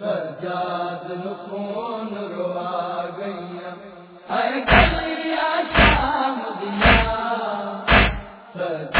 سجاد خون روا گئیا ہے شام دیا سجاد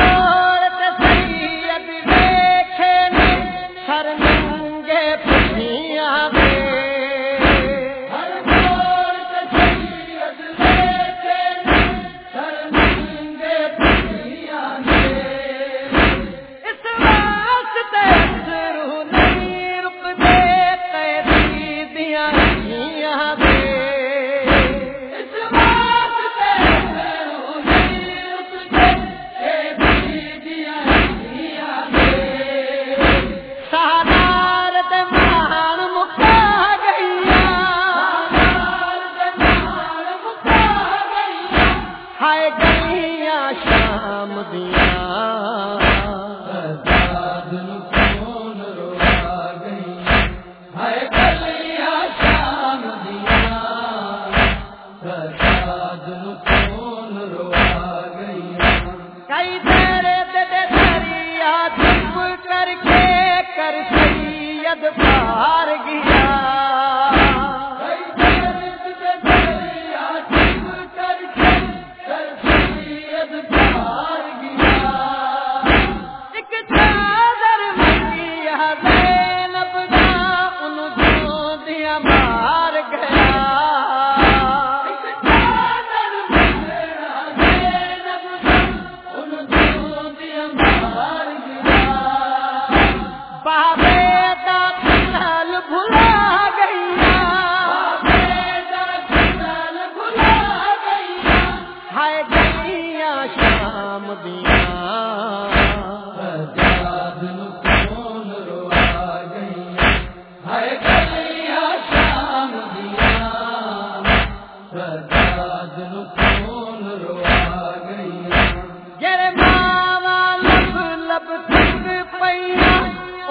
ہار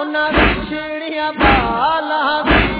انہاں چھڑیاں بالاں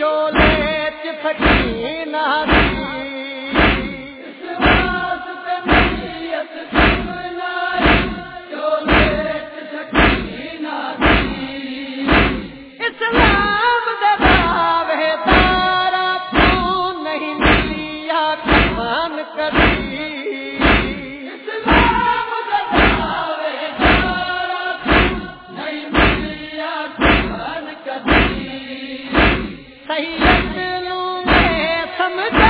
چولے چٹھی نہ سید لوں گے سمجھ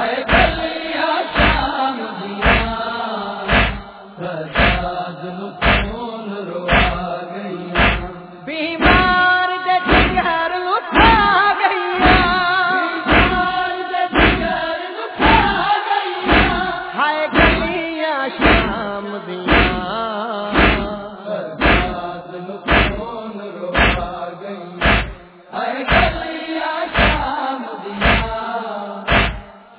ہے۔